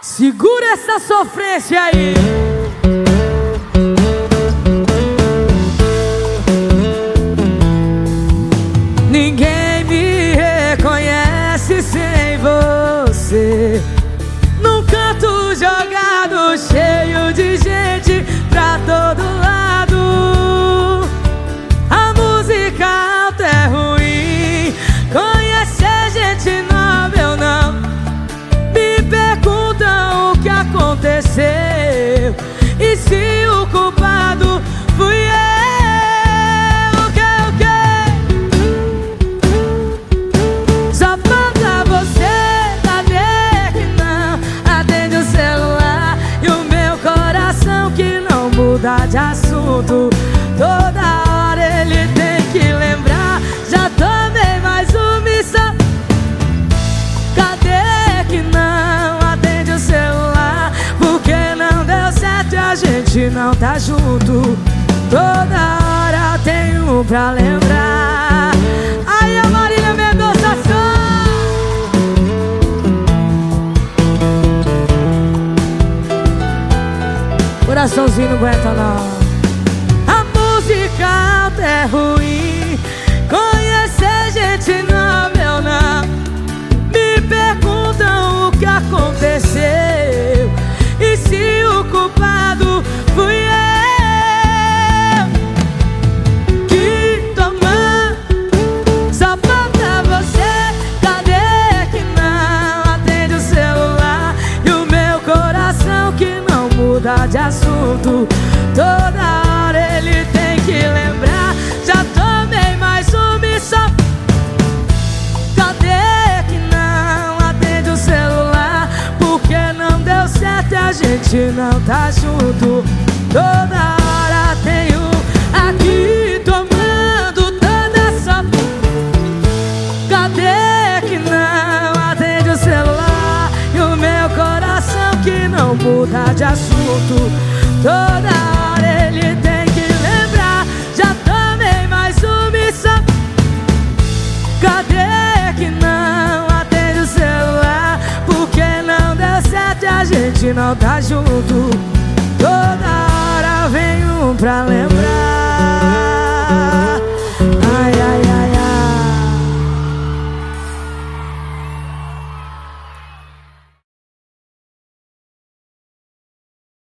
Segura essa sofrência aí. E se o culpado fui eu? Que, que? Só falta você, cadê que não atende o celular E o meu coração que não muda de assunto gente não tá junto. Toda hora tem um pra lembrar. Aí a Marília Mendonça só Coraçãozinho não aguenta não. A música alta é ruim de assunto Toda hora ele tem que lembrar Já tomei mais uma e só Cadê que não atende o celular? Porque não deu certo e a gente não tá junto. Toda hora muda de assunto. Toda hora ele tem que lembrar. Já tomei mais uma só. Cadê que não atende o celular? Porque não deu certo e a gente não tá junto. Toda hora vem um pra lembrar.